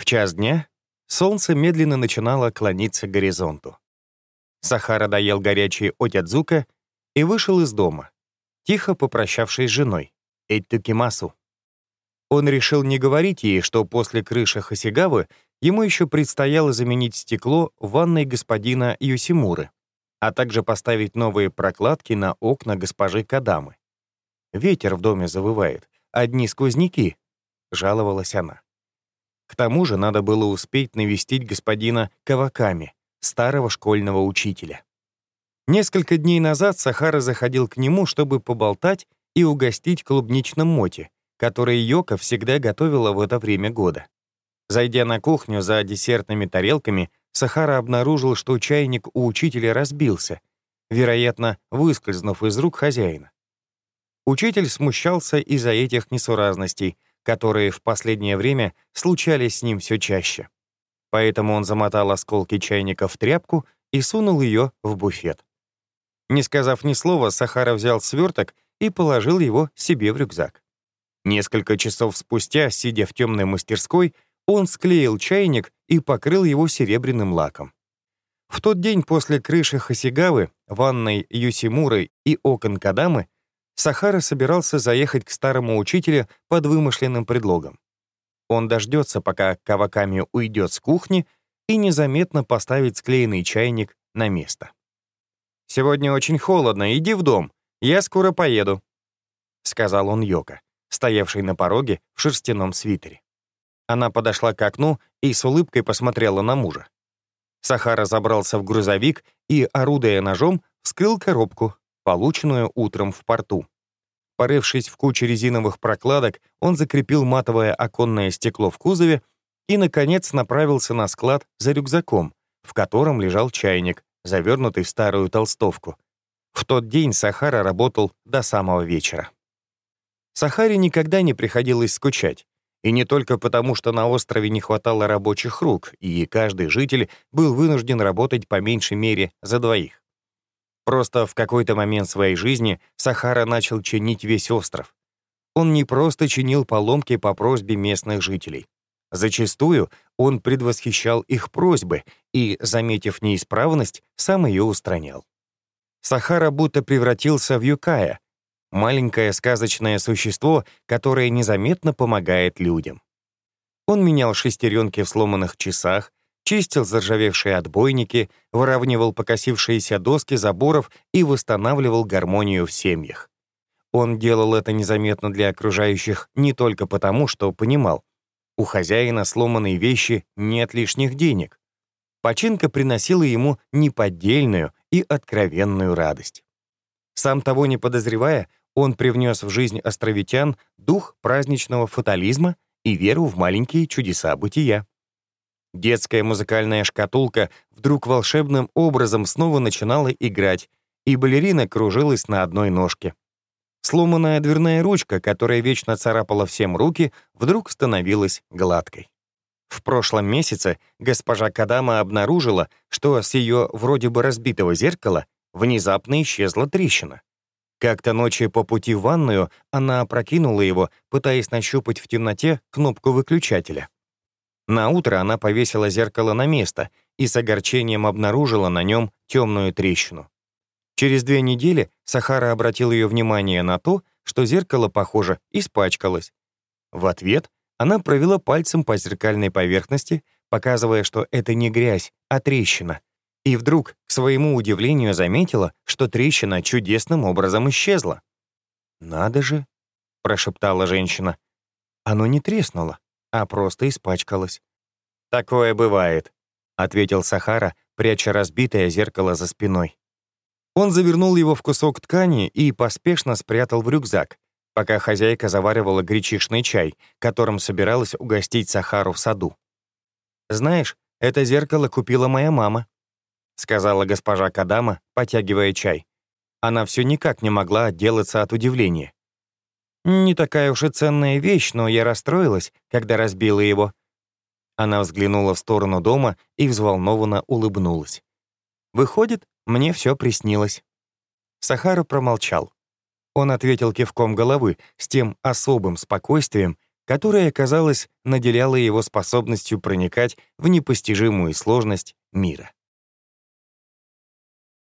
В час дня солнце медленно начинало клониться к горизонту. Сахара доел горячий отядзука и вышел из дома, тихо попрощавшись с женой, Эйттукимасу. Он решил не говорить ей, что после крыши Хасигавы ему еще предстояло заменить стекло в ванной господина Юсимуры, а также поставить новые прокладки на окна госпожи Кадамы. «Ветер в доме завывает, одни сквозняки», — жаловалась она. К тому же надо было успеть навестить господина Каваками, старого школьного учителя. Несколько дней назад Сахара заходил к нему, чтобы поболтать и угостить клубничным моти, который Йока всегда готовила в это время года. Зайдя на кухню за десертными тарелками, Сахара обнаружил, что чайник у учителя разбился, вероятно, выскользнув из рук хозяина. Учитель смущался из-за этих несуразностей, которые в последнее время случались с ним все чаще. Поэтому он замотал осколки чайника в тряпку и сунул ее в буфет. Не сказав ни слова, Сахара взял сверток и положил его себе в рюкзак. Несколько часов спустя, сидя в темной мастерской, он склеил чайник и покрыл его серебряным лаком. В тот день после крыши Хасигавы, ванной Юсимуры и окон Кадамы Сахара собирался заехать к старому учителю под вымышленным предлогом. Он дождется, пока Каваками уйдет с кухни, и незаметно поставит склеенный чайник на место. «Сегодня очень холодно, иди в дом, я скоро поеду», — сказал он Йока, стоявший на пороге в шерстяном свитере. Она подошла к окну и с улыбкой посмотрела на мужа. Сахара забрался в грузовик и, орудуя ножом, вскрыл коробку, полученную утром в порту. Порывшись в куче резиновых прокладок, он закрепил матовое оконное стекло в кузове и, наконец, направился на склад за рюкзаком, в котором лежал чайник, завернутый в старую толстовку. В тот день Сахара работал до самого вечера. Сахаре никогда не приходилось скучать. И не только потому, что на острове не хватало рабочих рук, и каждый житель был вынужден работать по меньшей мере за двоих. Просто в какой-то момент своей жизни Сахара начал чинить весь остров. Он не просто чинил поломки по просьбе местных жителей. Зачастую он предвосхищал их просьбы и, заметив неисправность, сам ее устранял. Сахара будто превратился в Юкая, маленькое сказочное существо, которое незаметно помогает людям. Он менял шестеренки в сломанных часах, чистил заржавевшие отбойники, выравнивал покосившиеся доски заборов и восстанавливал гармонию в семьях. Он делал это незаметно для окружающих не только потому, что понимал, у хозяина сломанные вещи нет лишних денег. Починка приносила ему неподдельную и откровенную радость. Сам того не подозревая, он привнес в жизнь островитян дух праздничного фатализма и веру в маленькие чудеса бытия. Детская музыкальная шкатулка вдруг волшебным образом снова начинала играть, и балерина кружилась на одной ножке. Сломанная дверная ручка, которая вечно царапала всем руки, вдруг становилась гладкой. В прошлом месяце госпожа Кадама обнаружила, что с ее вроде бы разбитого зеркала внезапно исчезла трещина. Как-то ночью по пути в ванную она опрокинула его, пытаясь нащупать в темноте кнопку выключателя. На утро она повесила зеркало на место и с огорчением обнаружила на нем темную трещину. Через две недели Сахара обратил ее внимание на то, что зеркало, похоже, испачкалось. В ответ она провела пальцем по зеркальной поверхности, показывая, что это не грязь, а трещина, и вдруг, к своему удивлению, заметила, что трещина чудесным образом исчезла. «Надо же», — прошептала женщина. «Оно не треснуло, а просто испачкалось». «Такое бывает», — ответил Сахара, пряча разбитое зеркало за спиной. Он завернул его в кусок ткани и поспешно спрятал в рюкзак, пока хозяйка заваривала гречишный чай, которым собиралась угостить Сахару в саду. «Знаешь, это зеркало купила моя мама», сказала госпожа Кадама, потягивая чай. Она все никак не могла отделаться от удивления. «Не такая уж и ценная вещь, но я расстроилась, когда разбила его». Она взглянула в сторону дома и взволнованно улыбнулась. «Выходит, мне все приснилось». Сахара промолчал. Он ответил кивком головы с тем особым спокойствием, которая, казалось, наделяла его способностью проникать в непостижимую сложность мира.